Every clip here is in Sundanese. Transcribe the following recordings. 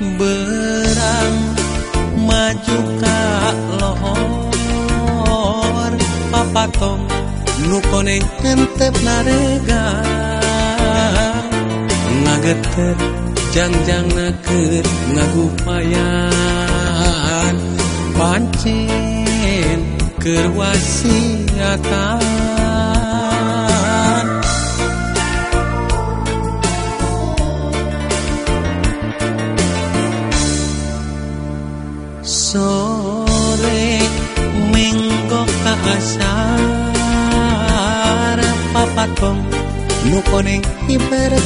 berang maju ka lohor. Papatong nu koneng hentep narega. Ngageter jangjang naker ngagupayan pancen kerwasiatan papatong nu koneng ibarat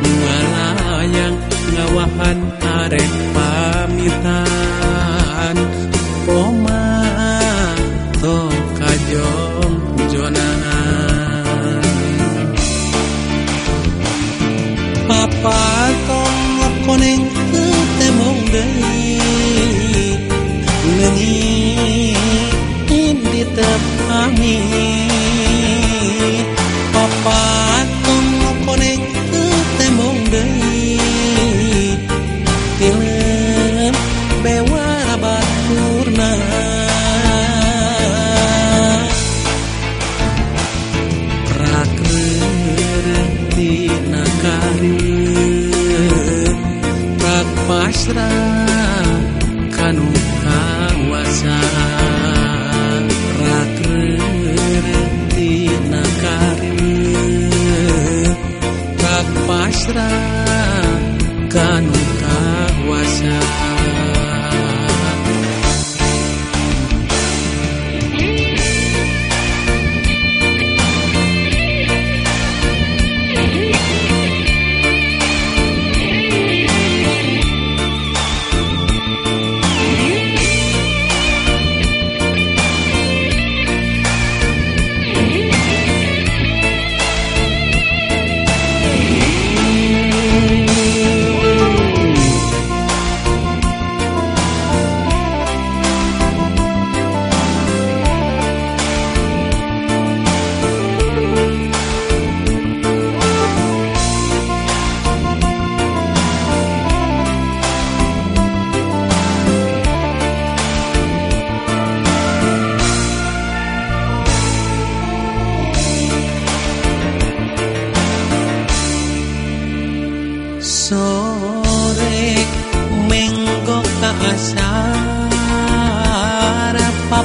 ngalayang ngawahan arek pamitan. Poma tong kajong jonan. Papa tong koneng anu kawasa ratina kareun kapasrah kanu kawasa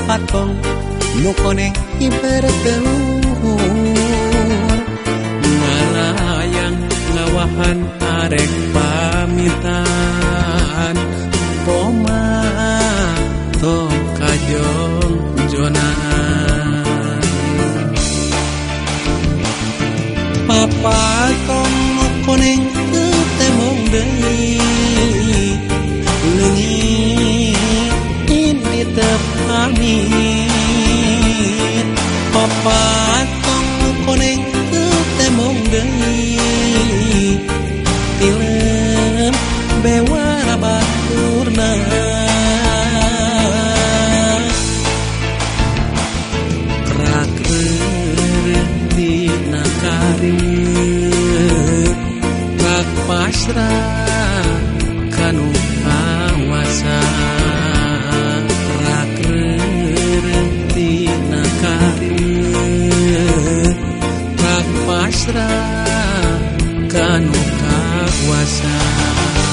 fatón no y bertelur malayang ngawahan arek pamitan poma my Papat عشرة كانوا كواسان